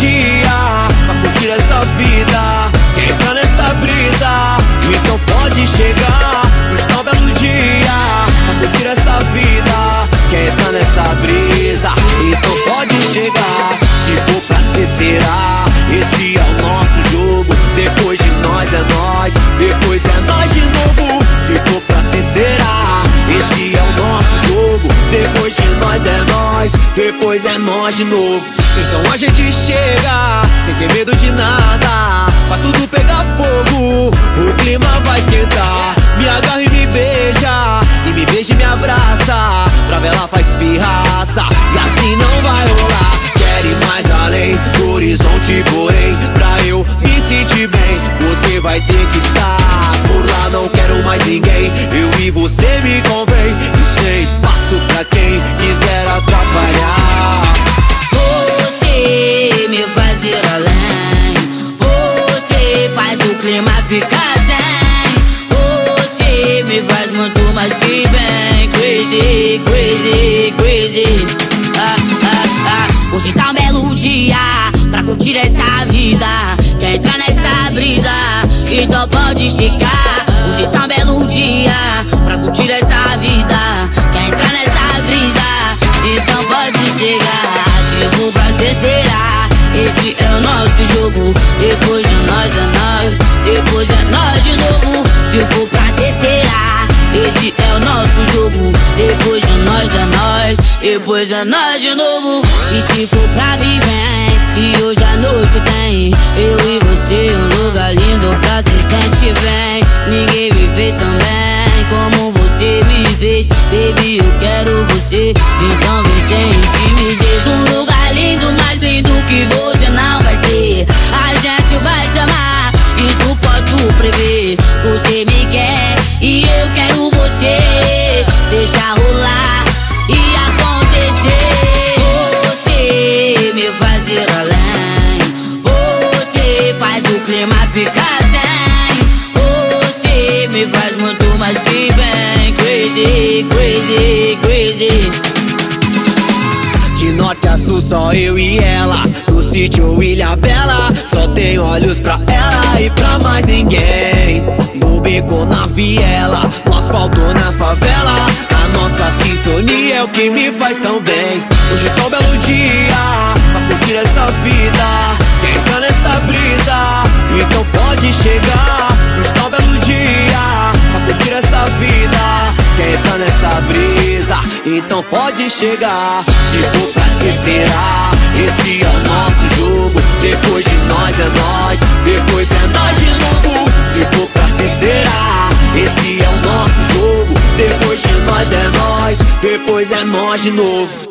dia pra curtir essa vida. Quem tá nessa brisa, então pode chegar. Curtir um belo dia pra curtir essa vida. Quem tá nessa brisa, então pode chegar. Se for pra ser, será. Esse é o nosso jogo. Depois de nós é nós, depois é nós. Depois é nós de novo. Então a gente chega sem ter medo de nada. Faz tudo pegar fogo. O clima vai esquentar. Me agarra e me beija. E me beija e me abraça. Pra ver ela faz pirraça. E assim não vai rolar. Quer ir mais além do horizonte, porém, pra eu me sentir bem, você vai ter que estar Crazy, crazy. Ah, ah, ah. Hoje tá um belo dia pra curtir essa vida. Quer entrar nessa brisa? Então pode chegar. Depois é nós de novo. E se for pra viver, que hoje à noite tem. Eu e você, um lugar lindo pra se sentir bem. Ninguém me fez tão bem como você me fez. Baby, eu quero você. Então Crazy, crazy. De norte a sul, só eu e ela. No sítio Ilha Bela, só tenho olhos pra ela e pra mais ninguém. No beco, na viela, no asfalto, na favela. A nossa sintonia é o que me faz tão bem. Hoje tá um belo dia pra curtir essa vida. Quem tá nessa brisa, então pode chegar. Então pode chegar. Se for pra ser, será. Esse é o nosso jogo. Depois de nós é nós, depois é nós de novo. Se for pra ser, será. Esse é o nosso jogo. Depois de nós é nós, depois é nós de novo.